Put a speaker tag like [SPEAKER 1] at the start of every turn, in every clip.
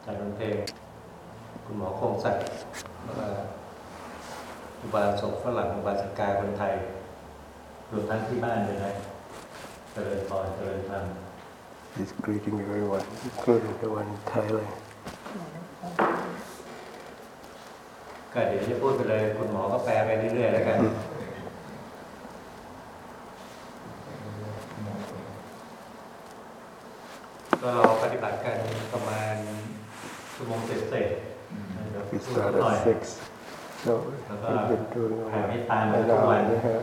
[SPEAKER 1] อาจารย์ดนเพลงคุณหมอคงศักดิ์แล้วก็อุบาสกฝรั่งอุบาสิกาคนไทยรวมทั้งที่บ้านเลยนะเจริญพรเจริญธรรม
[SPEAKER 2] He's greeting everyone, including the one in Thailand.
[SPEAKER 1] ก็เดี๋ยวจะพูดไปเลย คุณหมอก็แปลไปเรื่อยๆแล้วกัน ก็เราปฏิบัติกันประมาณชั่วโมงเศษๆเดี๋ยว
[SPEAKER 2] We
[SPEAKER 1] พูด
[SPEAKER 2] start
[SPEAKER 1] หน่อย
[SPEAKER 2] at 6. So we've been doing
[SPEAKER 1] แผ่เมตตา
[SPEAKER 2] about
[SPEAKER 1] มา
[SPEAKER 2] an
[SPEAKER 1] ทุก
[SPEAKER 2] hour
[SPEAKER 1] วัน
[SPEAKER 2] and a half.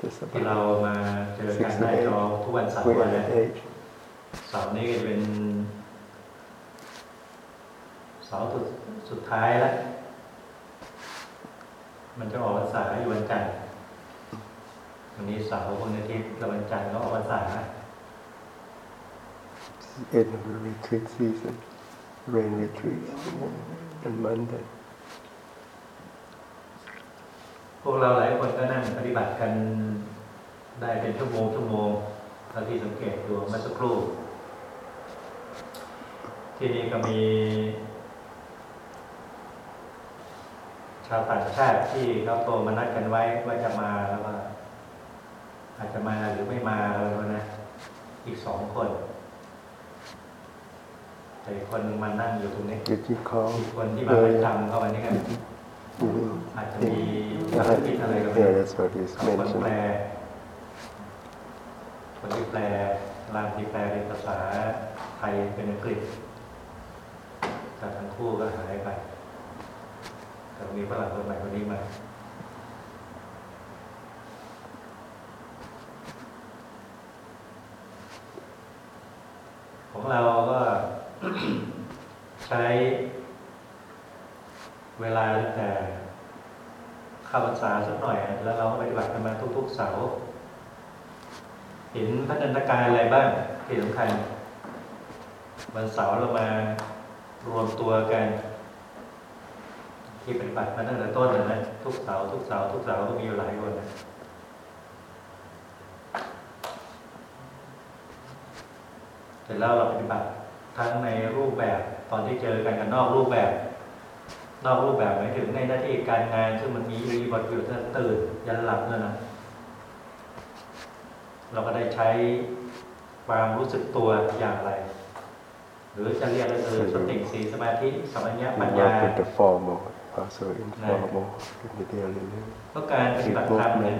[SPEAKER 2] Just
[SPEAKER 1] ที่เรา
[SPEAKER 2] about
[SPEAKER 1] มาเจอกันหน้าจอทุกวันเสาร์
[SPEAKER 2] we're
[SPEAKER 1] วัน
[SPEAKER 2] at 8.
[SPEAKER 1] เสาร์นี้ก็จะเป็นเสาร์สุดสุดท้ายแล้ว มันจะออกพรรษาอยู่วันจันทร์วันนี้เสาร์วันอาทิตย์แล้ววันจันทร์ก็ออกพรรษา
[SPEAKER 2] It's the end of the retreat season, rain retreat, and Monday.
[SPEAKER 1] พวกเราหลายคนก็นั่งปฏิบัติกันได้เป็นชั่วโมงชั่วโมงเท่าที่สังเกตดูเมื่อสักครู่ ที่นี่ก็มี ชาวต่างชาติที่เขาโทรมานัดกันไว้ว่าจะมาแล้วก็อาจจะมาหรือไม่มาแล้วนะ อีกสองคน แต่อีกคนหนึงมานั่งอยู่ตรงนี้
[SPEAKER 2] Did you call?
[SPEAKER 1] อีกคนที่มาประจำเข้าวันนี้กัน
[SPEAKER 2] Mhm.
[SPEAKER 1] อาจจะมีภารกิจอะไรก็ไม่
[SPEAKER 2] Yeah,
[SPEAKER 1] รู้
[SPEAKER 2] that's what he's
[SPEAKER 1] คนแปล
[SPEAKER 2] mentioned.
[SPEAKER 1] คนที่แปลรามที่แปลเป็นภาษาไทยเป็นอังกฤษแต่ทั้งคู่ก็หายไปแต่มีฝรั่งคนใหม่คนนี้มา ของเราก็ ใช้เวลาตั้งแต่ข้าพรรษาสักหน่อย แล้วเราปฏิบัติกันมาทุกๆเสาร์เห็นพัฒนาการอะไรบ้างที่สำคัญวันเสาร์เรามารวมตัวกัน ที่ปฏิบัติมาตั้งแต่ต้นเลยนะทุกเสาร์ทุกเสาร์ทุกเสาร์ก็มีอยู่หลายคนนะเสร็จแล้วเราปฏิบัติทั้งในรูปแบบ ตอนที่เจอกันกับนอกรูปแบบ นอกรูปแบบหมายถึงในหน้าที่การงานซึ่งมันมีรีบทอยู่ตั้งแต่ตื่นยันหลับนั่นนะเราก็ได้ใช้ความรู้สึกตัวอย่างไร หรือจะเรียกก็คือสติสีสมาธิสัมปชัญญะ
[SPEAKER 2] We
[SPEAKER 1] ปัญญา
[SPEAKER 2] work with the formal, also informal in the daily life.
[SPEAKER 1] เพราะการปฏิบัติธรรมเนี่ย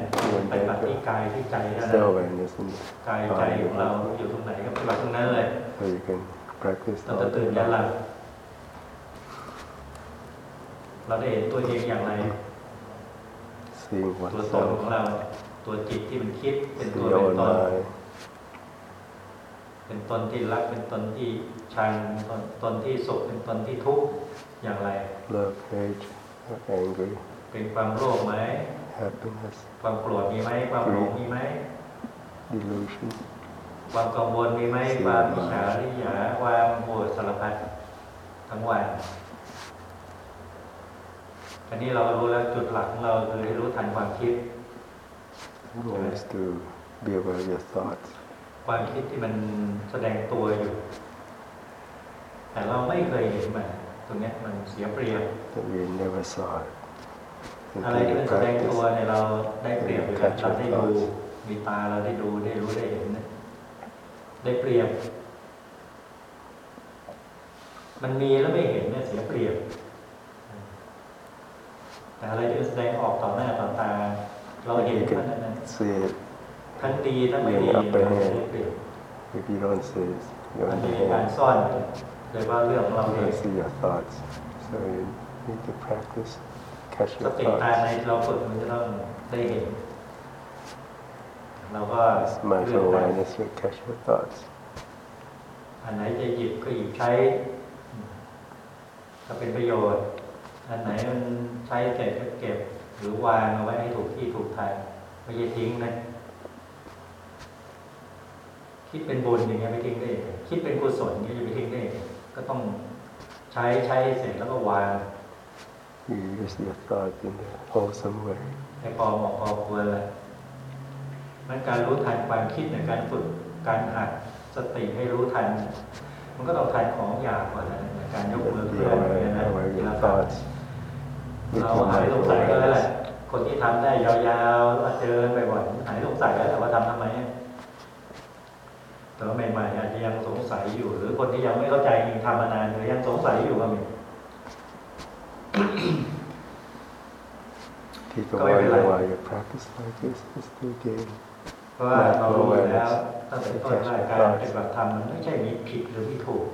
[SPEAKER 1] ปฏิบัติที่กายที่ใจเท่า
[SPEAKER 2] It's
[SPEAKER 1] นั้
[SPEAKER 2] the
[SPEAKER 1] น
[SPEAKER 2] awareness and
[SPEAKER 1] กายใจของเราอยู่ตรงไหนก็ปฏิบัติตรงนั้นเลย
[SPEAKER 2] so you can practice
[SPEAKER 1] เรา
[SPEAKER 2] all
[SPEAKER 1] จะตื่น
[SPEAKER 2] day
[SPEAKER 1] ยันหลับ
[SPEAKER 2] long.
[SPEAKER 1] เราได้เห็นตัวเองอย่างไร
[SPEAKER 2] Seeing
[SPEAKER 1] ตัวตนของ
[SPEAKER 2] oneself,
[SPEAKER 1] เรา ตัวจิตที่มันคิดเป็นตัว
[SPEAKER 2] the
[SPEAKER 1] เป็น
[SPEAKER 2] own
[SPEAKER 1] ตน
[SPEAKER 2] mind,
[SPEAKER 1] เป็นตนที่รักเป็นตนที่ชังเป็นตนตนที่สุขเป็นตนที่ทุกข์อย่างไร
[SPEAKER 2] love, hate, or angry,
[SPEAKER 1] เป็นความโลภไหม
[SPEAKER 2] happiness,
[SPEAKER 1] ความโกรธมีไหมความหลงมีไหม
[SPEAKER 2] delusion,
[SPEAKER 1] ความกังวลมีไหม
[SPEAKER 2] สิ่ง
[SPEAKER 1] ความ
[SPEAKER 2] ห
[SPEAKER 1] อิ
[SPEAKER 2] มาย
[SPEAKER 1] จฉาริษยาความโกรธสารพัดทั้งวันอันนี้เราก็รู้แล้วจุดหลักของเราคือให้รู้ทันความคิด
[SPEAKER 2] one is to be aware of your thoughts.
[SPEAKER 1] ความคิดที่มันแสดงตัวอยู่ แต่เราไม่เคยเห็นมันตรงเนี้ยมันเสียเปรียบ
[SPEAKER 2] that we never saw it
[SPEAKER 1] อะไร
[SPEAKER 2] until
[SPEAKER 1] ที่
[SPEAKER 2] you
[SPEAKER 1] มันแสดงตัว
[SPEAKER 2] practice.
[SPEAKER 1] เนี่ยเราได้เปรียบอยู่แล้วเราได้ดูมีตาเราได้ดูได้รู้ได้เห็นนะ ได้เปรียบ มันมีแล้วไม่เห็นเนี่ยเสียเปรียบ แต่อะไรที่มันแสดงออกต่อหน้าต่อตา เราเห็น
[SPEAKER 2] You
[SPEAKER 1] เท่านั้นนะ
[SPEAKER 2] can see it.
[SPEAKER 1] ทั้งดีทั้งไม่ดี
[SPEAKER 2] มี upper
[SPEAKER 1] เรา
[SPEAKER 2] hand
[SPEAKER 1] ได้เปรียบ
[SPEAKER 2] If you don't see it,
[SPEAKER 1] มั
[SPEAKER 2] you're
[SPEAKER 1] น
[SPEAKER 2] in
[SPEAKER 1] มี
[SPEAKER 2] the
[SPEAKER 1] การ
[SPEAKER 2] hand.
[SPEAKER 1] ซ่อนโดยว่าเรื่องของเรา
[SPEAKER 2] You
[SPEAKER 1] เอง
[SPEAKER 2] don't see your thoughts. So you need to practice, catch
[SPEAKER 1] ส
[SPEAKER 2] your
[SPEAKER 1] ติตาใน
[SPEAKER 2] thoughts.
[SPEAKER 1] เราฝึกมันจะต้องได้เห็น เราก็
[SPEAKER 2] This
[SPEAKER 1] เลือก
[SPEAKER 2] mindful
[SPEAKER 1] ได้
[SPEAKER 2] awareness will catch your thoughts.
[SPEAKER 1] อันไหนจะหยิบก็หยิบใช้ ก็เป็นประโยชน์ อันไหนมันใช้เสร็จก็เก็บ หรือวางเอาไว้ให้ถูกที่ถูกทางไม่ใช่ทิ้งนะคิดเป็นบุญอย่างเงี้ยไม่ทิ้งได้เองคิดเป็นกุศลอย่างเงี้ยจะไปทิ้งได้เองก็ต้องใช้ใช้เสร็จแล้วก็วาง
[SPEAKER 2] You use your thought in a wholesome way.
[SPEAKER 1] ให้พอเหมาะพอควรแหละ มันการรู้ทันความคิดในการฝึกการหัดสติให้รู้ทัน มันก็ต้องทานของหยาบก่อนนะการยกมือ
[SPEAKER 2] Be
[SPEAKER 1] เคลื่อนอย่างเงี้ย
[SPEAKER 2] aware,
[SPEAKER 1] นะ
[SPEAKER 2] aware of
[SPEAKER 1] ที
[SPEAKER 2] your
[SPEAKER 1] ละครั้ง
[SPEAKER 2] thoughts with
[SPEAKER 1] เรา
[SPEAKER 2] your
[SPEAKER 1] หายสง
[SPEAKER 2] mindful
[SPEAKER 1] สัยก็แล้วแหละ
[SPEAKER 2] awareness.
[SPEAKER 1] คนที่ทำได้ยาวๆแล้วเจอบ่อยๆหายสงสัยแล้วแต่ว่าทำทำไมอะแต่ว่าใหม่ๆอาจจะยังสงสัยอยู่ หรือคนที่ยังไม่เข้าใจจริงทำมานานหรือยังสงสัยอยู่ก็มี
[SPEAKER 2] Keep
[SPEAKER 1] Go
[SPEAKER 2] aware
[SPEAKER 1] ahead.
[SPEAKER 2] while you practice like this, just to gain
[SPEAKER 1] เพราะว่าเรารู้อยู่แล้วตั้งแต่ต้นว่าการปฏิบัติธรรมมันไม่ใช่มีผิดหรือมีถูก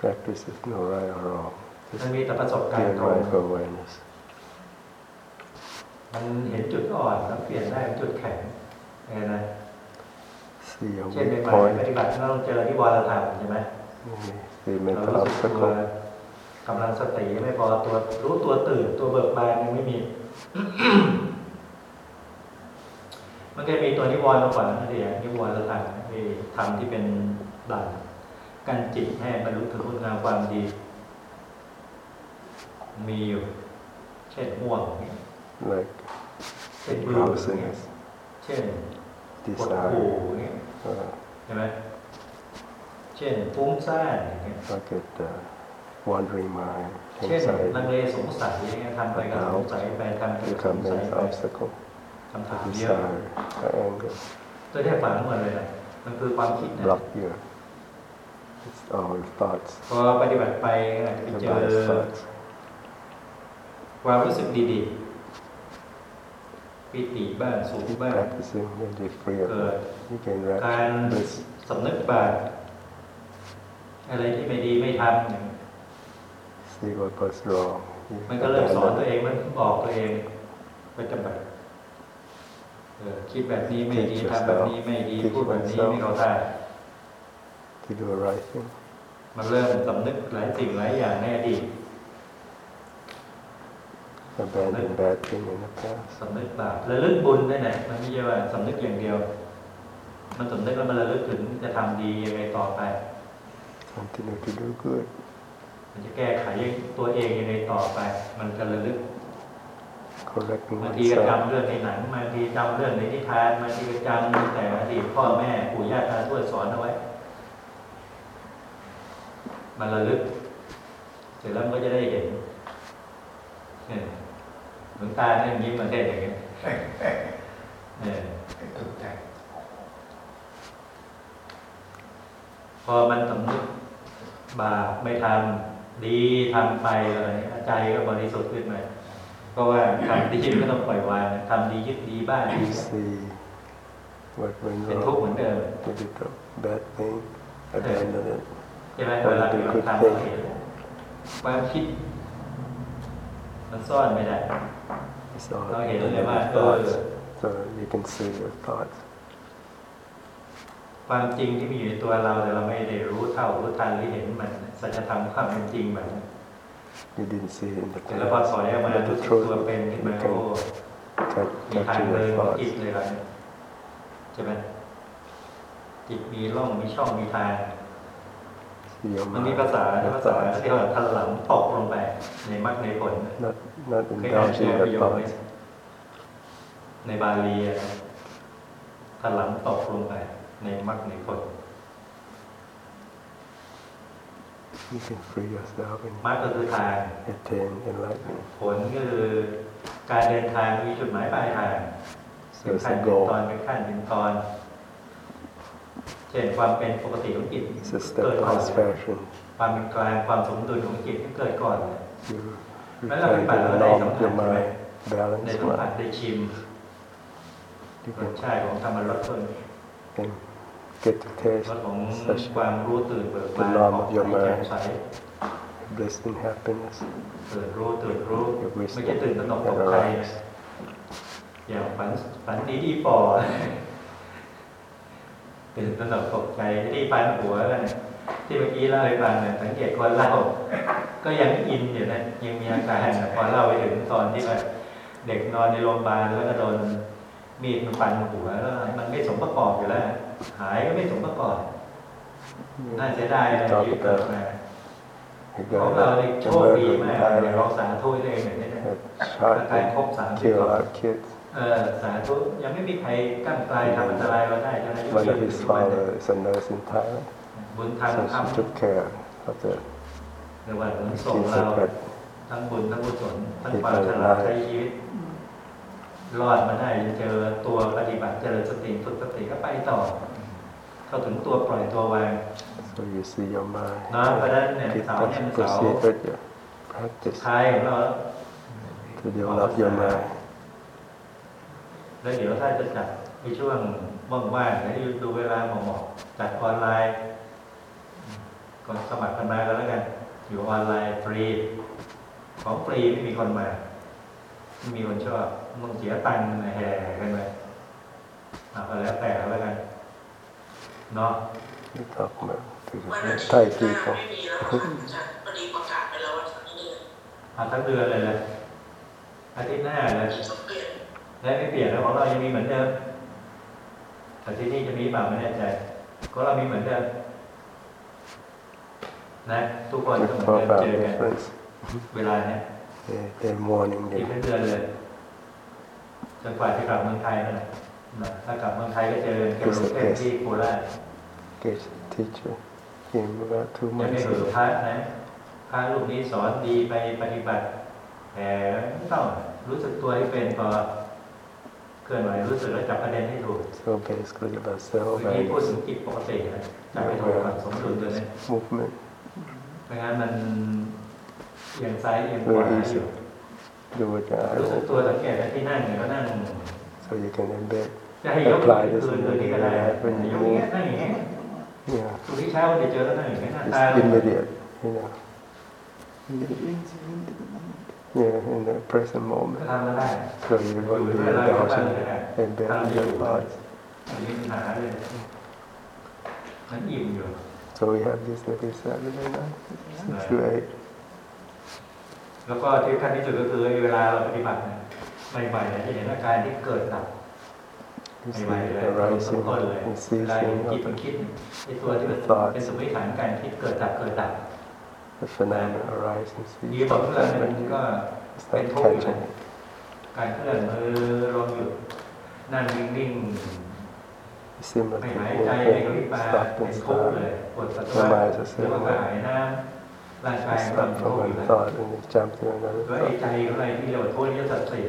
[SPEAKER 2] practice. There's no right or wrong.
[SPEAKER 1] มัน
[SPEAKER 2] Just
[SPEAKER 1] มีแต่ประสบการ
[SPEAKER 2] gain
[SPEAKER 1] ณ์ตรง
[SPEAKER 2] mindful awareness.
[SPEAKER 1] มันเห็นจุดอ่อนแล้วเปลี่ยนได้เป็นจุดแข็งเนี่ยนะ
[SPEAKER 2] See your
[SPEAKER 1] เช่นใน
[SPEAKER 2] weak
[SPEAKER 1] ใหม่ป
[SPEAKER 2] point.
[SPEAKER 1] ฏิบัติเราต้องเจอที่วารธรรมใช่ไหม
[SPEAKER 2] See
[SPEAKER 1] เรา
[SPEAKER 2] mental
[SPEAKER 1] รู้สึกตัว
[SPEAKER 2] obstacle.
[SPEAKER 1] กำลังสติไม่พอตัวรู้ตัวตื่นตัวเบิกบานยังไม่มี มันก็จะมีตัวนิวรณ์มาก่อนนั่นเองนิวรณ์ธรรมไอ้ธรรมที่เป็นด่านกั้นจิตให้บรรลุถึงคุณงามความดี มีอยู่ เช่นม่วงเนี่ย
[SPEAKER 2] like
[SPEAKER 1] เช่นเบื่อเนี่ย
[SPEAKER 2] drowsiness,
[SPEAKER 1] เช่นปวด
[SPEAKER 2] desire,
[SPEAKER 1] หูเนี่ย
[SPEAKER 2] uh,
[SPEAKER 1] ใช่ไหมเช่นฟุ้งซ่านอย่างเงี้ย
[SPEAKER 2] like it, uh, wandering mind,
[SPEAKER 1] เช่นลัง
[SPEAKER 2] anxiety
[SPEAKER 1] เลสงสัยอย่างเงี้ยทำไปก็สงสัยไปทำไปก็สง
[SPEAKER 2] become
[SPEAKER 1] สัย
[SPEAKER 2] an
[SPEAKER 1] ไป
[SPEAKER 2] obstacle.
[SPEAKER 1] คำถามเยอะ
[SPEAKER 2] Desire, or anger,
[SPEAKER 1] ตัวที่ฝังหมดเลยนะมันคือความคิดนะ
[SPEAKER 2] block you. It's all thoughts,
[SPEAKER 1] พอปฏิบัติไปอาจจะไป
[SPEAKER 2] the
[SPEAKER 1] เจอ
[SPEAKER 2] bad thoughts.
[SPEAKER 1] ความรู้สึกดีๆปิติบ้างสุข
[SPEAKER 2] Keep
[SPEAKER 1] บ้าง
[SPEAKER 2] practicing and be free of
[SPEAKER 1] เกิด
[SPEAKER 2] that. You gain
[SPEAKER 1] การ
[SPEAKER 2] rapture, bliss.
[SPEAKER 1] สำนึกบาปอะไรที่ไม่ดีไม่ทำอย่าง
[SPEAKER 2] See what was wrong. You
[SPEAKER 1] มันก็เริ่มสอนตัว
[SPEAKER 2] abandon
[SPEAKER 1] เองมันบอกตัวเองปฏิบัติเออ คิดแบบนี้ไม่ดีทำแบบนี้ไม่ดีพูดแบบนี้ไม่เข้าท่า
[SPEAKER 2] to do the right thing.
[SPEAKER 1] มันเริ่มสำนึกหลายสิ่งหลายอย่างในอดีต
[SPEAKER 2] Abandon bad thing in the past.
[SPEAKER 1] สำนึกบาประลึกบุญด้วยนะมันไม่ใช่ว่าสำนึกอย่างเดียว มันสำนึกแล้วมันระลึกถึงจะทำดียังไงต่อไป
[SPEAKER 2] Continue to do good.
[SPEAKER 1] มันจะแก้ไขตัวเองยังไงต่อไป มันจะระลึก
[SPEAKER 2] Correcting
[SPEAKER 1] บางทีก็
[SPEAKER 2] oneself.
[SPEAKER 1] จำเรื่องในหนังบางทีจำเรื่องในนิทานบางทีก็จำแต่อดีตพ่อแม่ปู่ย่าตาทวดสอนเอาไว้มันระลึก เสร็จแล้วมันก็จะได้เห็นเนี่ยหลวงตาเนี่ยยิ้มมาเทศอย่างเงี้ยเนี่ย
[SPEAKER 3] ถูกใจ
[SPEAKER 1] พอมันสำนึกบาปไม่ทำดีทำไปอะไรใจก็บริสุทธิ์ขึ้นมาเพ ราะว่าทำดีก็ต้องปล่อยวางทำดียึดดีบ้างดี
[SPEAKER 2] See what went
[SPEAKER 1] เป็นทุกข์เหมือน
[SPEAKER 2] wrong.
[SPEAKER 1] เดิม
[SPEAKER 2] You did a bad thing. Abandon it.
[SPEAKER 1] ใช่ไหมเวลาที่เราทำเราเห็นความคิดมันซ่อนไม่ได้
[SPEAKER 2] It's all
[SPEAKER 1] Nó hiểu
[SPEAKER 2] in
[SPEAKER 1] rồi mà,
[SPEAKER 2] your
[SPEAKER 1] ừ.
[SPEAKER 2] thoughts. So you can see your thoughts.
[SPEAKER 1] ความจริงที่มีอยู่ในตัวเราแต่เราไม่ได้รู้เท่ารู้ทันหรือเห็นมันสัจธรรมความเป็นจริงแบบนั้น
[SPEAKER 2] You didn't see it in the
[SPEAKER 1] เสร็จแล้วพอ
[SPEAKER 2] past.
[SPEAKER 1] ถอยออกมา
[SPEAKER 2] But
[SPEAKER 1] รู้
[SPEAKER 2] the
[SPEAKER 1] สึก
[SPEAKER 2] truth,
[SPEAKER 1] ตัวเป็นขึ้น
[SPEAKER 2] you
[SPEAKER 1] มาโอ้
[SPEAKER 2] can touch,
[SPEAKER 1] มีทาง
[SPEAKER 2] touch
[SPEAKER 1] เดิน
[SPEAKER 2] your
[SPEAKER 1] ของจิต
[SPEAKER 2] thoughts.
[SPEAKER 1] เลยเราเนี่ยใช่ไหมจิตมีร่องมีช่องมีทาง
[SPEAKER 2] See your
[SPEAKER 1] มันมี
[SPEAKER 2] mind,
[SPEAKER 1] ภาษา
[SPEAKER 2] your
[SPEAKER 1] ภาษา
[SPEAKER 2] thoughts.
[SPEAKER 1] ที่เขาทันหลังตกลงไปในมรรคในผล
[SPEAKER 2] Not, not
[SPEAKER 1] เคยอ่านชื่อ
[SPEAKER 2] indulging
[SPEAKER 1] ประโย
[SPEAKER 2] your
[SPEAKER 1] คไหม
[SPEAKER 2] thoughts.
[SPEAKER 1] ในบาลีอะนะทันหลังตกลงไปในมรรคในผล
[SPEAKER 2] You can free yourself and
[SPEAKER 1] มรรคก็คือทาง
[SPEAKER 2] attain enlightenment.
[SPEAKER 1] ผลก็คือการเดินทางมีจุดหมายปลายทาง
[SPEAKER 2] So
[SPEAKER 1] เป็น
[SPEAKER 2] it's
[SPEAKER 1] ขั้น
[SPEAKER 2] a
[SPEAKER 1] เป็นตอน
[SPEAKER 2] goal.
[SPEAKER 1] เป็นขั้นเป็นตอนเช่นความเป็นปกติของจิต
[SPEAKER 2] It's a
[SPEAKER 1] เกิดก่อน
[SPEAKER 2] stepwise fashion.
[SPEAKER 1] ความเป็นกลางความสมดุลของจิตที่เกิดก่อนเลย
[SPEAKER 2] You
[SPEAKER 1] Well, I
[SPEAKER 2] return
[SPEAKER 1] think
[SPEAKER 2] to
[SPEAKER 1] by
[SPEAKER 2] the
[SPEAKER 1] the
[SPEAKER 2] norm
[SPEAKER 1] way,
[SPEAKER 2] of your
[SPEAKER 1] sometimes,
[SPEAKER 2] mind,
[SPEAKER 1] ได้
[SPEAKER 2] balanced
[SPEAKER 1] สัมผัส
[SPEAKER 2] mind.
[SPEAKER 1] ได้ชิม
[SPEAKER 2] You
[SPEAKER 1] รส
[SPEAKER 2] can,
[SPEAKER 1] ชาติของธรรมรสต้น
[SPEAKER 2] can get to taste
[SPEAKER 1] รสของ
[SPEAKER 2] such
[SPEAKER 1] ความรู้ตื่นเบิกบาน
[SPEAKER 2] The norm
[SPEAKER 1] ของ
[SPEAKER 2] of your
[SPEAKER 1] ใจแจ่ม
[SPEAKER 2] mind.
[SPEAKER 1] ใส
[SPEAKER 2] bliss and happiness.
[SPEAKER 1] ตื่นรู้ตื่นรู้
[SPEAKER 2] Your
[SPEAKER 1] ไม่
[SPEAKER 2] wisdom
[SPEAKER 1] ใช่ตื่นตระหนกต
[SPEAKER 2] that
[SPEAKER 1] กใจนะ
[SPEAKER 2] arise.
[SPEAKER 1] อย่างฝันฝันดีดีปอตื่นตระหนกตกใจที่ฟันหัวกันเนี่ยที่เมื่อกี้เล่าให้ฟังเนี่ยสังเกตคนเล่าก็ยังอินอยู่นะยังมีอาการนะพอเล่าไปถึงตอนที่ว่าเด็กนอนในโรงพยาบาลแล้วก็โดนมีดมันฟันหัวแล้วมันไม่สมประกอบอยู่แล้ว หายก็ไม่สมประกอบน่าเสียดายเลย
[SPEAKER 2] Talk
[SPEAKER 1] ที่เกิด
[SPEAKER 2] about
[SPEAKER 1] มา
[SPEAKER 2] You
[SPEAKER 1] ของ
[SPEAKER 2] got
[SPEAKER 1] เรา
[SPEAKER 2] a
[SPEAKER 1] ในโช
[SPEAKER 2] a
[SPEAKER 1] คดี
[SPEAKER 2] murder
[SPEAKER 1] มาก
[SPEAKER 2] in
[SPEAKER 1] เลยเรา
[SPEAKER 2] Thailand
[SPEAKER 1] สาธุเลยอย่างนี้นะ
[SPEAKER 2] that shot
[SPEAKER 1] การครบ
[SPEAKER 2] and
[SPEAKER 1] สามสิบ
[SPEAKER 2] killed our kids.
[SPEAKER 1] เออสาธุยังไม่มีใครกั้นกลายทำอันตรายเราได้จนอายุ
[SPEAKER 2] One
[SPEAKER 1] ยื
[SPEAKER 2] of
[SPEAKER 1] น
[SPEAKER 2] his
[SPEAKER 1] ทุกวันเนี่ย
[SPEAKER 2] father is a nurse in Thailand.
[SPEAKER 1] บุญทาง
[SPEAKER 2] So
[SPEAKER 1] ธรรม
[SPEAKER 2] she took care of the
[SPEAKER 1] เรียกว่าเหมือนส่ง
[SPEAKER 2] 15
[SPEAKER 1] เรา
[SPEAKER 2] sacred
[SPEAKER 1] ทั้งบุญทั้งกุศลทั้ง
[SPEAKER 2] ที่
[SPEAKER 1] ความ
[SPEAKER 2] ไป
[SPEAKER 1] ฉ
[SPEAKER 2] ได้
[SPEAKER 1] ลาดใช้ชีวิตรอดมาได้จะเจอตัวปฏิบัติเจริญสติฝึกสติก็ไปต่อ เข้าถึงตัวปล่อยตัววาง
[SPEAKER 2] So you see your mind.
[SPEAKER 1] เนาะเพราะฉะนั้นเนี่ย
[SPEAKER 2] Keep
[SPEAKER 1] เสาเนี่ยมัน
[SPEAKER 2] on
[SPEAKER 1] เสา
[SPEAKER 2] proceed with your practice
[SPEAKER 1] ท้ายของเรา
[SPEAKER 2] to develop your mind.
[SPEAKER 1] แล้วเดี๋ยวถ้าจะจัดในช่วงว่างๆแล้วดูเวลาเหมาะๆจัดออนไลน์ก็สมัครกันมากันแล้วกัน อยู่ออนไลน์ฟรี ของฟรีไม่มีคนมาไม่มีคนชอบต้องเสียตังค์แห่กันไปเอาก็แล้วแต่แล้วกัน เนาะ
[SPEAKER 2] You talk about to
[SPEAKER 3] วันอา
[SPEAKER 2] the
[SPEAKER 3] ทิต
[SPEAKER 2] Thai
[SPEAKER 3] ย์หน้า
[SPEAKER 2] people.
[SPEAKER 3] ไม่มีแล้วค่ะอาจารย์พอดีประกาศไปแล้วว่าทั้งเดือน
[SPEAKER 1] เอาทั้งเดือนเลยเลยอาทิตย์หน้าเลย
[SPEAKER 3] จะเปลี่ยน
[SPEAKER 1] และไม่เปลี่ยนแล้วของเรายังมีเหมือนเดิมแต่ที่นี่จะมีเปล่าไม่แน่ใจ ก็เรามีเหมือนเดิมนะทุกคนก็
[SPEAKER 2] With
[SPEAKER 1] เหมือนเดิม
[SPEAKER 2] profound
[SPEAKER 1] เจอกัน
[SPEAKER 2] difference.
[SPEAKER 1] เวลาเนี้ย
[SPEAKER 2] They, they're mourning
[SPEAKER 1] อีก
[SPEAKER 2] the
[SPEAKER 1] เป็นเดือนเลยจนกว่าจะกลับเมืองไทยนั่นแหละนะ ถ้ากลับเมืองไทยก็เจอกันที่กรุงเทพที่โคราช
[SPEAKER 2] guest teacher came about two
[SPEAKER 1] ยังไม่
[SPEAKER 2] months
[SPEAKER 1] เหอ
[SPEAKER 2] ago.
[SPEAKER 1] พระนะพระรูปนี้สอนดีไปปฏิบัติแต่ไม่ต้องรู้สึกตัวให้เป็นพอเคลื่อนไหวรู้สึกแล้วจับประเด็นให้ถูก
[SPEAKER 2] So basically about
[SPEAKER 1] เมื่อกี้พูด
[SPEAKER 2] self-awareness
[SPEAKER 1] ถึงจิตปกตินะจับให้ถูกก่อนสมดุลตัวนี้
[SPEAKER 2] movement.
[SPEAKER 1] ไม่งั้นมันเอียงซ้ายเอียงขวาอยู่
[SPEAKER 2] Do with your
[SPEAKER 1] รู้สึก
[SPEAKER 2] eyes
[SPEAKER 1] ตัวสังเกตนะที่นั่งเนี่ยก็นั่ง
[SPEAKER 2] so you can embed.
[SPEAKER 1] จะให้ยก
[SPEAKER 2] Apply
[SPEAKER 1] คื
[SPEAKER 2] this
[SPEAKER 1] น
[SPEAKER 2] in
[SPEAKER 1] คืนนี้ก็ได้
[SPEAKER 2] your life when
[SPEAKER 1] ย
[SPEAKER 2] you
[SPEAKER 1] กอย่างเงี้ย
[SPEAKER 2] move.
[SPEAKER 1] นั่งอย่างเงี้ย
[SPEAKER 2] Yeah,
[SPEAKER 1] ตรงนี้เช้าวันเดียวเจอแล้วนั่งอย่างเงี้ยหน้า
[SPEAKER 2] it's
[SPEAKER 1] ตา
[SPEAKER 2] immediate, you know. Yeah, in the present
[SPEAKER 1] ก็
[SPEAKER 2] moment.
[SPEAKER 1] ทำมาได้
[SPEAKER 2] So you
[SPEAKER 1] อยู่
[SPEAKER 2] won't be
[SPEAKER 1] ด้วยเราก็บ้าง
[SPEAKER 2] indulging,
[SPEAKER 1] ก็ได้
[SPEAKER 2] embed
[SPEAKER 1] ทำ
[SPEAKER 2] in
[SPEAKER 1] อยู่
[SPEAKER 2] your thoughts.
[SPEAKER 1] อันนี้ปัญหาเลยมันอิ่มอยู่
[SPEAKER 2] So we have this every Saturday night, six to eight.
[SPEAKER 1] แล้วก็ที่ขั้นที่สุดก็คือเวลาเราปฏิบัติเนี่ย ใหม่ๆเนี่ยจะเห็นอาการที่เกิดดับ
[SPEAKER 2] You see
[SPEAKER 1] ใหม่ๆเลย
[SPEAKER 2] the
[SPEAKER 1] ต้น
[SPEAKER 2] rising
[SPEAKER 1] ต้นเลย
[SPEAKER 2] and
[SPEAKER 1] เวลา
[SPEAKER 2] ceasing
[SPEAKER 1] จิต
[SPEAKER 2] of
[SPEAKER 1] มัน
[SPEAKER 2] the,
[SPEAKER 1] คิดไอ้ตัวที่มัน
[SPEAKER 2] Thoughts
[SPEAKER 1] เป็นสมมติฐานการคิดเกิดดับเกิดดับ
[SPEAKER 2] the phenomena arise and
[SPEAKER 1] ดี
[SPEAKER 2] cease.
[SPEAKER 1] บอกเพื่อนมัน
[SPEAKER 2] When
[SPEAKER 1] ก็
[SPEAKER 2] you start
[SPEAKER 1] เป็นทุกข์อยู่
[SPEAKER 2] catching it.
[SPEAKER 1] การเคลื่อนมือลงอยู่นั่งนิ่ง
[SPEAKER 2] Similar
[SPEAKER 1] ๆไม่
[SPEAKER 2] to
[SPEAKER 1] หายใจไม่กระพริบ
[SPEAKER 2] moving,
[SPEAKER 1] ตา
[SPEAKER 2] stop
[SPEAKER 1] เป็น
[SPEAKER 2] and
[SPEAKER 1] ทุกข์เล
[SPEAKER 2] start.
[SPEAKER 1] ยปวดปัสสาวะหรือว่ากระหายน้ำร่างกาย
[SPEAKER 2] You
[SPEAKER 1] มัน
[SPEAKER 2] start
[SPEAKER 1] ทุก
[SPEAKER 2] from
[SPEAKER 1] ข์อยู่
[SPEAKER 2] one
[SPEAKER 1] แล้ว
[SPEAKER 2] thought and you jump to another
[SPEAKER 1] แล้วไอ้
[SPEAKER 2] thought.
[SPEAKER 1] ใจอะไรที่เรียกว่าทุกข์นี่สัตว์สี่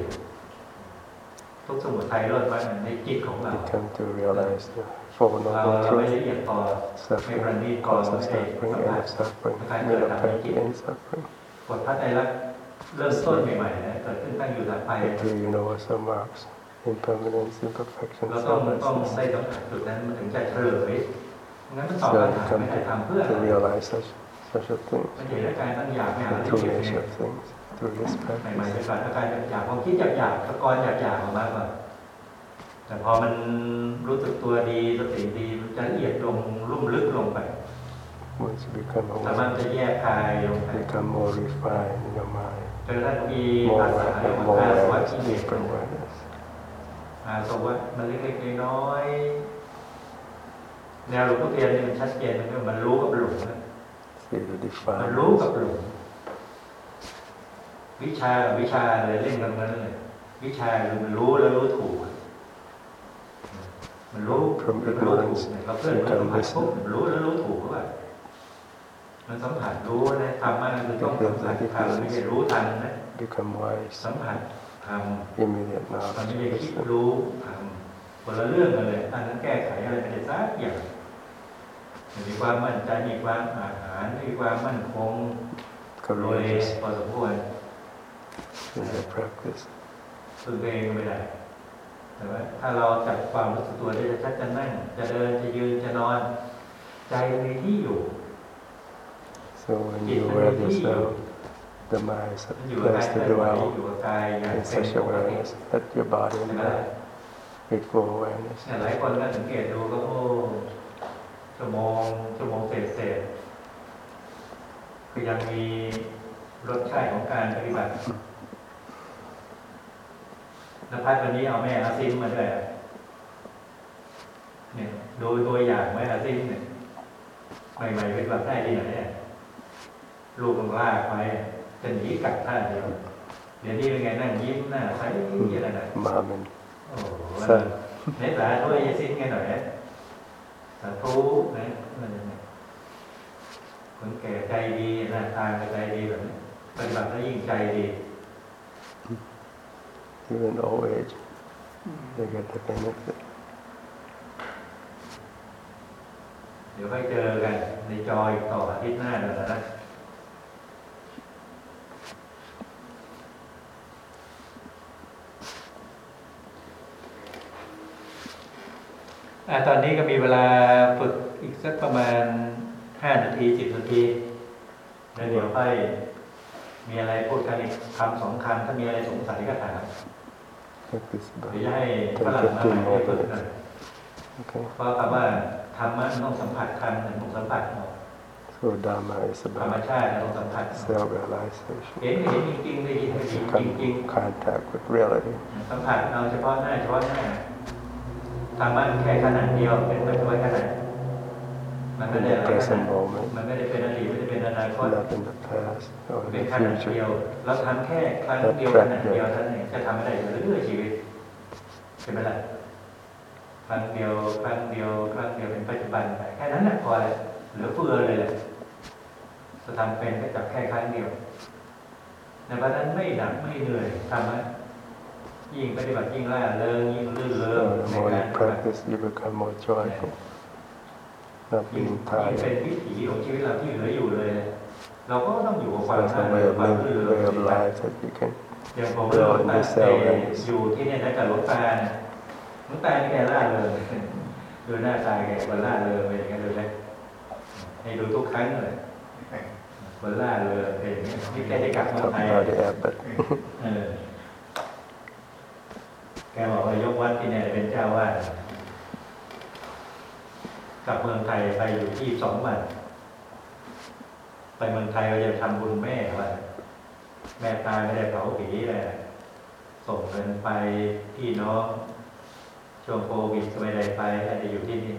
[SPEAKER 1] ทุกสมุทัยรอดมาในจิตของเรา
[SPEAKER 2] You come to realize the Four
[SPEAKER 1] เรา
[SPEAKER 2] Noble
[SPEAKER 1] เราไม่
[SPEAKER 2] Truths
[SPEAKER 1] ละเอียดพอ
[SPEAKER 2] suffering, cause of suffering, end of suffering, middle path, end suffering.
[SPEAKER 1] กฎพระไตรลักษณ์เริ่มต้นใหม่ๆนะเกิดขึ้นตั้งอยู่ดับไป
[SPEAKER 2] Until you know what some marks, impermanence, imperfection,
[SPEAKER 1] เราต้องต้องได้
[SPEAKER 2] selflessness.
[SPEAKER 1] สัมผัสจุดนั้นมันถึงจะเฉลยงั้นมันตอบ
[SPEAKER 2] So
[SPEAKER 1] คำ
[SPEAKER 2] you
[SPEAKER 1] ถาม
[SPEAKER 2] come
[SPEAKER 1] ไม่ได้
[SPEAKER 2] to,
[SPEAKER 1] ทำเพื่ออะไร
[SPEAKER 2] to realize such, such a thing,
[SPEAKER 1] มันเห็นอาการตั้งอยากไม่หา
[SPEAKER 2] the
[SPEAKER 1] ที่
[SPEAKER 2] true
[SPEAKER 1] เก็บ
[SPEAKER 2] nature
[SPEAKER 1] เนี่ย
[SPEAKER 2] of things, through this
[SPEAKER 1] ใหม่ๆ
[SPEAKER 2] practice.
[SPEAKER 1] จะเกิดอาการอยากความคิดอยากอยากตะกอนอยากอยากออกมาก่อนแต่พอมันรู้สึกตัวดีสติดีมันจะละเอียดลงลุ่มลึกลงไป
[SPEAKER 2] Once you become
[SPEAKER 1] สามารถ
[SPEAKER 2] aware,
[SPEAKER 1] จะแยกกายลงไป
[SPEAKER 2] become more refined in your mind,
[SPEAKER 1] จนกระทั่งมี
[SPEAKER 2] more
[SPEAKER 1] ภาษาเรียก
[SPEAKER 2] aware,
[SPEAKER 1] ว่า
[SPEAKER 2] more
[SPEAKER 1] อาสวะ
[SPEAKER 2] awareness,
[SPEAKER 1] กิเลส
[SPEAKER 2] deeper awareness.
[SPEAKER 1] อาสวะมันเล็กๆน้อยๆแนวหลวงพ่อเทียนนี่มันชัดเจนมันมันรู้กับหลงนะ
[SPEAKER 2] See the
[SPEAKER 1] มันรู้กับ
[SPEAKER 2] defilements.
[SPEAKER 1] หลงวิชากับวิชาเลยเล่นกันนั้นเลยวิชาคือมันรู้แล้วรู้ถูก มันรู้
[SPEAKER 2] From
[SPEAKER 1] มันรู้ถูก
[SPEAKER 2] ignorance
[SPEAKER 1] เนี่ยเราเพื่อนมันสัมผัสปุ๊บมันรู้แล้วรู้ถูกว่ามันสัมผัสรู้นะธรรมะคือต้องสัมผัสทำไม่ใช่รู้ทันนะ
[SPEAKER 2] Become wise,
[SPEAKER 1] สัมผัสทำ
[SPEAKER 2] immediate
[SPEAKER 1] มัน
[SPEAKER 2] knowledge,
[SPEAKER 1] ไม่ได้คิด
[SPEAKER 2] wisdom.
[SPEAKER 1] รู้ทำคนละเรื่องกันเลยอันนั้นแก้ไขอะไรไม่ได้สักอย่าง มีความมั่นใจมีความอาหารมีความมั่นคงโดย
[SPEAKER 2] courageous
[SPEAKER 1] พอสมควร
[SPEAKER 2] in their practice.
[SPEAKER 1] ฝึกเองก็ไม่ได้แต่ว่าถ้าเราจับความรู้สึกตัวได้จะชัดจะนั่งจะเดินจะยืนจะนอน ใจมีที่อยู่
[SPEAKER 2] So when you aware of yourself, the mind is a
[SPEAKER 1] มันอยู่กับกาย
[SPEAKER 2] place
[SPEAKER 1] เคลื่
[SPEAKER 2] to
[SPEAKER 1] อนไหว
[SPEAKER 2] dwell
[SPEAKER 1] อยู่กับกายอย่าง
[SPEAKER 2] in
[SPEAKER 1] เป็น
[SPEAKER 2] such
[SPEAKER 1] ปกติ
[SPEAKER 2] awareness that your body
[SPEAKER 1] ใช่
[SPEAKER 2] and
[SPEAKER 1] ไหม
[SPEAKER 2] mind with full awareness.
[SPEAKER 1] เนี่ยหลายคนก็สังเกตดูก็โอ้ ชั่วโมงชั่วโมงเศษเศษๆคือยังมีรสชาติของการปฏิบัตินภัสวันนี้เอาแม่อาซิมมาด้วยอะเนี่ยดูตัวอย่างแม่อาซิมเนี่ยใหม่ๆเป็นแบบได้ที่ไหนเนี่ยลูกมันลากไปจะหนีกัดท่าเดียวเดี๋ยวนี้เป็นไงนั่งยิ้มหน้าใสอะไรนะ
[SPEAKER 2] Mom and
[SPEAKER 1] โอ้โห
[SPEAKER 2] son.
[SPEAKER 1] เนตาด้วยยายสิ้นไงหน่อยนะ สาธุนะนั่นเองคนแก่ใจดีหน้าตาก็ใจดีแบบนี้ปฏิบัติแล้วยิ่งใจดี
[SPEAKER 2] Even old age, they get the benefit.
[SPEAKER 1] เดี๋ยวค่อยเจอกันในจอยต่ออาทิตย์หน้าแล้วนะ ตอนนี้ก็มีเวลาฝึกอีกสักประมาณห้านาทีสิบนาทีแล้วเดี๋ยวค่อยมีอะไรพูดกันอีกคำสองคำถ้ามีอะไรสงสัยก็ถาม
[SPEAKER 2] Like this
[SPEAKER 1] เดี๋ยว
[SPEAKER 2] about
[SPEAKER 1] จะให้ฝรั่งมาใหม่ให้ฝึกหน่อย
[SPEAKER 2] Okay.
[SPEAKER 1] เพราะคำว่าธรรมะมันต้องสัมผัสธรรมมันต้องสัมผัสเอา
[SPEAKER 2] So Dharma is
[SPEAKER 1] ธรรม
[SPEAKER 2] about
[SPEAKER 1] ชาติเราต้องสัมผัสเอา
[SPEAKER 2] self-realization,
[SPEAKER 1] เห็นเห็นจริงๆได้ยินได้ยิน
[SPEAKER 2] come
[SPEAKER 1] จริง
[SPEAKER 2] in contact with reality.
[SPEAKER 1] ๆสัมผัสเอาเฉพาะหน้าเฉพาะหน้าธรรมะมันแค่ขนาดเดียวเป็นปัจจุบันขนาดมันไม่
[SPEAKER 2] In
[SPEAKER 1] ได้
[SPEAKER 2] the
[SPEAKER 1] อะไรขนา
[SPEAKER 2] present
[SPEAKER 1] ด
[SPEAKER 2] moment,
[SPEAKER 1] มันไม่ได้เป็นอดีตไม่ได้เป็นอนาคต
[SPEAKER 2] not in the past or
[SPEAKER 1] เป็น
[SPEAKER 2] in
[SPEAKER 1] ข
[SPEAKER 2] the
[SPEAKER 1] นาดเดียว
[SPEAKER 2] future.
[SPEAKER 1] เราทำแค่ครั้งเดียวขนาดเดียวเท่านั้นเองจะทำไม่ได้อยู่เรื่อยๆชีวิตใช่ไหมล่ะครั้งเดียวครั้งเดียวครั้งเดียวเป็นปัจจุบันไปแค่นั้นแหละพอเลยเหลือเฟือเลยแหละจะทำเป็นก็จับแค่ครั้งเดียวในวันนั้นไม่หนักไม่เหนื่อยทำให้ ยิ่งปฏิบัติยิ่งล่าเริงยิ่งลื่นเริง
[SPEAKER 2] So the
[SPEAKER 1] ใน
[SPEAKER 2] more
[SPEAKER 1] การ
[SPEAKER 2] you
[SPEAKER 1] ปฏิบัติ
[SPEAKER 2] practice, you become more joyful, not
[SPEAKER 1] ยิ่ง
[SPEAKER 2] being
[SPEAKER 1] ยิ่งเป็น
[SPEAKER 2] tired.
[SPEAKER 1] วิถีของชีวิตเราที่เหลืออยู่เลย เราก็ต้องอยู่กับความ
[SPEAKER 2] That's
[SPEAKER 1] น่า
[SPEAKER 2] a
[SPEAKER 1] เริ
[SPEAKER 2] way
[SPEAKER 1] ง
[SPEAKER 2] of
[SPEAKER 1] ความ
[SPEAKER 2] living,
[SPEAKER 1] ลื่นเริ
[SPEAKER 2] way
[SPEAKER 1] ง
[SPEAKER 2] of life that you can
[SPEAKER 1] อย่างผมเรื่องหลวงตาเอ่ออยู่ที่เนี่ยนะกับหลวงตาเนี่ยหลวงตานี่แกล่าเริงดูหน้าตาแกคนล่าเริงไปอย่างเงี้ยดูไหมให้ดูทุกครั้งเลยคนล่าเริงเป็นอย่างเงี้ยที่แกได้กลับเมือง
[SPEAKER 2] talk
[SPEAKER 1] ไทย
[SPEAKER 2] about the abbot.
[SPEAKER 1] เออแก บอกว่ายกวัดที่เนี่ยเป็นเจ้าวาดกลับเมืองไทยไปอยู่ที่สองวันไปเมืองไทยเราจะทำบุญแม่ว่าแม่ตายไม่ได้เผาผีเลยส่งเงินไปพี่น้องช่วงโควิดก็ไม่ได้ไปอาจจะอยู่ที่นี่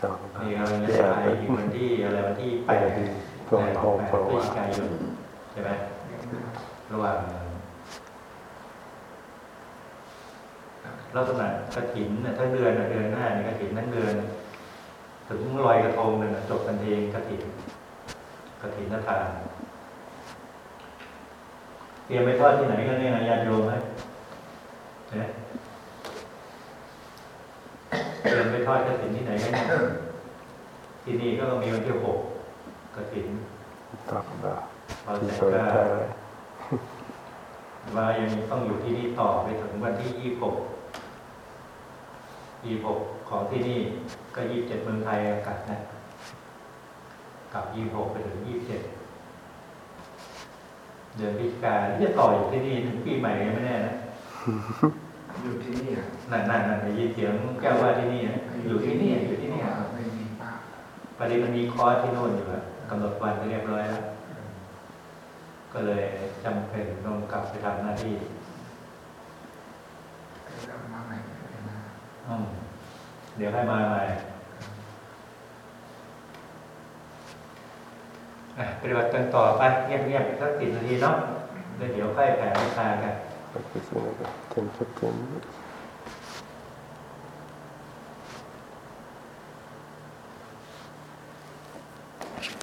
[SPEAKER 2] Talk
[SPEAKER 1] นี่เราจะไปอีก
[SPEAKER 2] abbot.
[SPEAKER 1] วันที่อะไรวันที่แปด
[SPEAKER 2] Maybe going home for a
[SPEAKER 1] พฤศจิกายนใช่ไหมระหว่าง ลักษณะกระถินน่ะทั้งเดือนน่ะเดือนหน้านี่กระถินทั้งเดือนถึงลอยกระทงหนึ่งน่ะจบกันเองกระถินกระถินนทานเตรียมไปทอดที่ไหนกันเนี่ยญาติโยมไหมเนี่ยเตรียมไปทอดกระถินที่ไหนกันเนี่ยที่นี่ก็มีวันที่หกกระถิน
[SPEAKER 2] Talk about
[SPEAKER 1] พอเสร็จ
[SPEAKER 2] people
[SPEAKER 1] ก็
[SPEAKER 2] in Thailand.
[SPEAKER 1] ว่ายังต้องอยู่ที่นี่ต่อไปถึงวันที่ยี่หก ยี่หกของที่นี่ก็ยี่สิบเจ็ดเมืองไทยกลับนะกลับยี่หกไปถึงยี่สิบเจ็ดเดือนพฤศจิกาที่จะต่ออยู่ที่นี่ถึงปีใหม่ยังไม่แน่นะ
[SPEAKER 4] อยู่ที่นี่อะ
[SPEAKER 1] นั่นนั่นนั่นได้ยินเสียงแก้วว่าที่นี่นะอยู่ที่นี่อยู่ที่นี่
[SPEAKER 4] ไม่มีป้า
[SPEAKER 1] ประเด็นมันมีคอร์สที่โน่นอยู่แล้วกำหนดวันไปเรียบร้อยแล้วก็เลยจำเป็นต้องกลับไปทำหน้าที่
[SPEAKER 4] แล้วมาใหม่นะ
[SPEAKER 1] อืม เดี๋ยวให้มาใหม่อะปฏิบัติกันต่อไปเงียบๆสักสิบนาทีเนาะแล้วเดี๋ยวค่อยแผ่ไมตตากัน
[SPEAKER 2] Like this